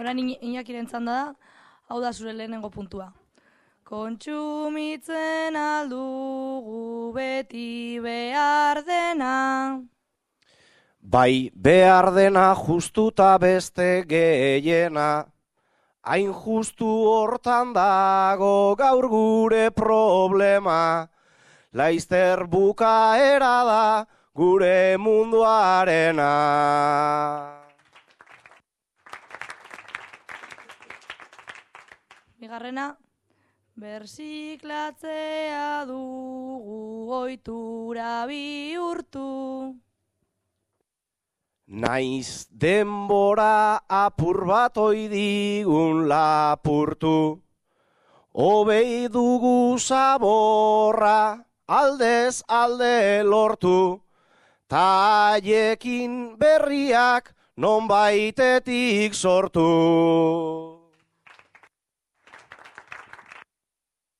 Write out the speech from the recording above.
Horan inakiren txanda da, hau da zure lehenengo puntua. Kontsumitzen aldugu beti behar dena. Bai behar dena justuta beste gehiena, hain justu hortan dago gaur gure problema, laizter bukaera da gure munduarena. Bigarrena, bersiklatzea dugu oitura bihurtu. Naiz denbora apur bat oidigun lapurtu, Obei dugu zaborra aldez alde lortu, Ta haiekin berriak non baitetik sortu.